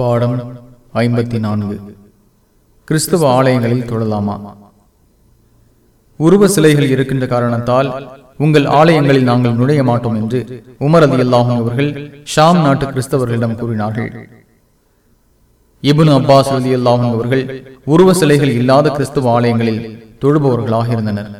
பாடம் ஐம்பத்தி நான்கு கிறிஸ்தவ ஆலயங்களில் தொழலாமா உருவ சிலைகள் இருக்கின்ற காரணத்தால் உங்கள் ஆலயங்களில் நாங்கள் நுழைய மாட்டோம் என்று உமர் அலி அல்லாஹும் அவர்கள் ஷாம் நாட்டு கிறிஸ்தவர்களிடம் கூறினார்கள். இபுன் அப்பாஸ் அலி அல்லாஹும் அவர்கள் உருவ சிலைகள் இல்லாத கிறிஸ்துவ ஆலயங்களில் தொழுபவர்களாக இருந்தனர்.